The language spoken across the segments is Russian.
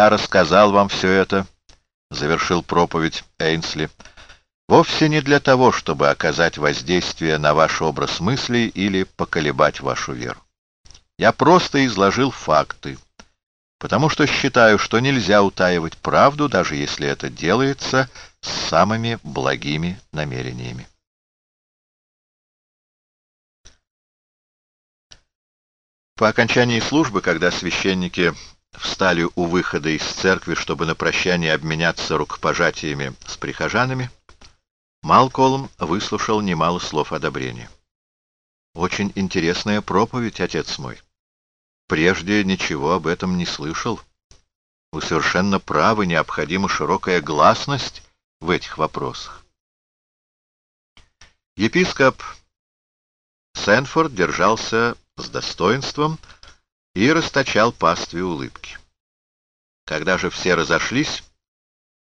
Я рассказал вам все это, — завершил проповедь Эйнсли, — вовсе не для того, чтобы оказать воздействие на ваш образ мыслей или поколебать вашу веру. Я просто изложил факты, потому что считаю, что нельзя утаивать правду, даже если это делается с самыми благими намерениями. По окончании службы, когда священники встали у выхода из церкви, чтобы на прощание обменяться рукопожатиями с прихожанами, Малколм выслушал немало слов одобрения. «Очень интересная проповедь, отец мой. Прежде ничего об этом не слышал. Вы совершенно правы, необходима широкая гласность в этих вопросах. Епископ Сенфорд держался с достоинством и расточал пастве улыбки. Когда же все разошлись,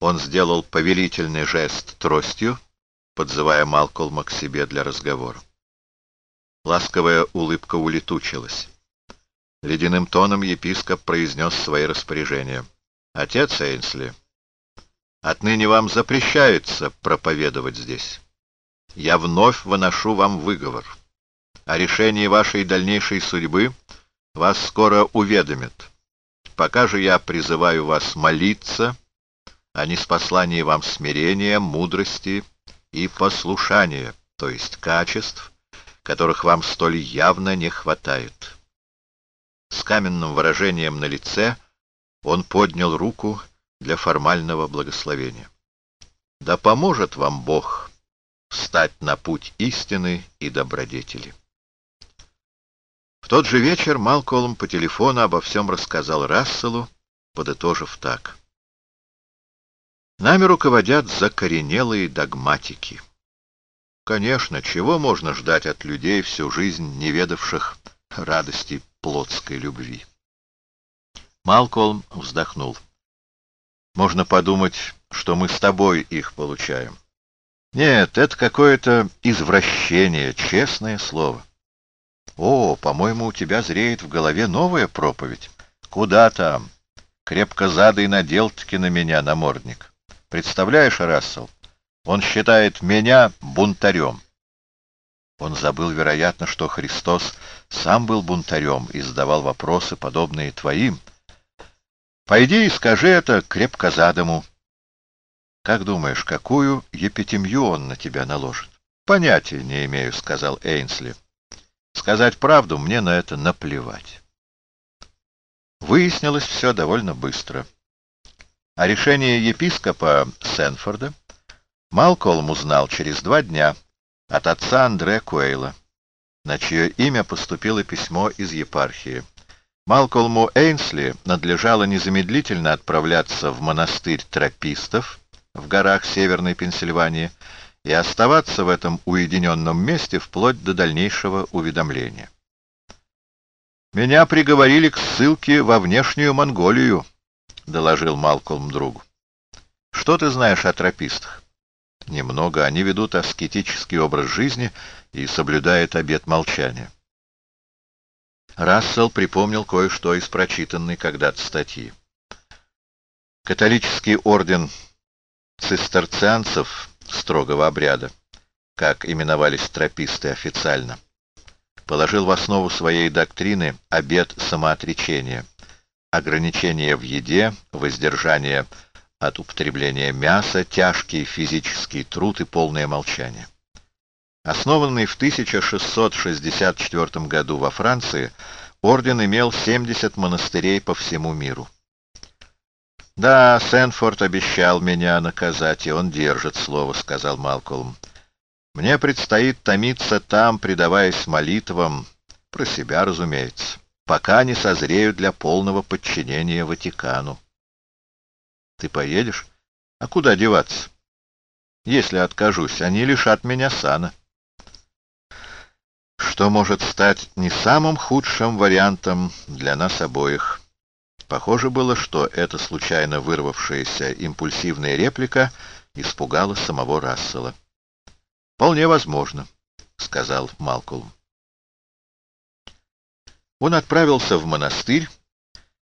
он сделал повелительный жест тростью, подзывая Малкольма к себе для разговора. Ласковая улыбка улетучилась. Ледяным тоном епископ произнес свои распоряжения. «Отец Эйнсли, отныне вам запрещается проповедовать здесь. Я вновь выношу вам выговор. О решении вашей дальнейшей судьбы вас скоро уведомят. Пока же я призываю вас молиться, не с посланием вам смирения, мудрости и послушания, то есть качеств, которых вам столь явно не хватает». С каменным выражением на лице он поднял руку для формального благословения. «Да поможет вам Бог встать на путь истины и добродетели». В тот же вечер Малколм по телефону обо всем рассказал Расселу, подытожив так. Нами руководят закоренелые догматики. Конечно, чего можно ждать от людей, всю жизнь не ведавших радости плотской любви. Малкольм вздохнул. Можно подумать, что мы с тобой их получаем. Нет, это какое-то извращение, честное слово. О, по-моему, у тебя зреет в голове новая проповедь. Куда там? Крепко задой надел-таки на меня намордник. Представляешь, Рассел, он считает меня бунтарем. Он забыл, вероятно, что Христос сам был бунтарем и задавал вопросы, подобные твоим. Пойди и скажи это крепкозадому. Как думаешь, какую епитемью он на тебя наложит? Понятия не имею, сказал Эйнсли. Сказать правду мне на это наплевать. Выяснилось все довольно быстро. О решении епископа Сенфорда Малколм узнал через два дня от отца Андре Куэйла, на чье имя поступило письмо из епархии. Малкольму Эйнсли надлежало незамедлительно отправляться в монастырь тропистов в горах Северной Пенсильвании и оставаться в этом уединенном месте вплоть до дальнейшего уведомления. «Меня приговорили к ссылке во внешнюю Монголию», — доложил Малкольм другу. «Что ты знаешь о тропистах?» Немного они ведут аскетический образ жизни и соблюдают обет молчания. Рассел припомнил кое-что из прочитанной когда-то статьи. Католический орден цистерцианцев строгого обряда, как именовались трописты официально, положил в основу своей доктрины обет самоотречения, ограничения в еде, воздержание от употребления мяса, тяжкий физический труд и полное молчание. Основанный в 1664 году во Франции, орден имел 70 монастырей по всему миру. «Да, Сенфорд обещал меня наказать, и он держит слово», — сказал Малкольм. «Мне предстоит томиться там, предаваясь молитвам, про себя, разумеется, пока не созрею для полного подчинения Ватикану». Ты поедешь? А куда деваться? Если откажусь, они лишат меня сана. Что может стать не самым худшим вариантом для нас обоих? Похоже было, что эта случайно вырвавшаяся импульсивная реплика испугала самого Рассела. «Вполне возможно», — сказал Малкулм. Он отправился в монастырь,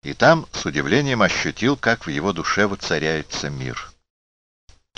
и там с удивлением ощутил, как в его душе воцаряется мир.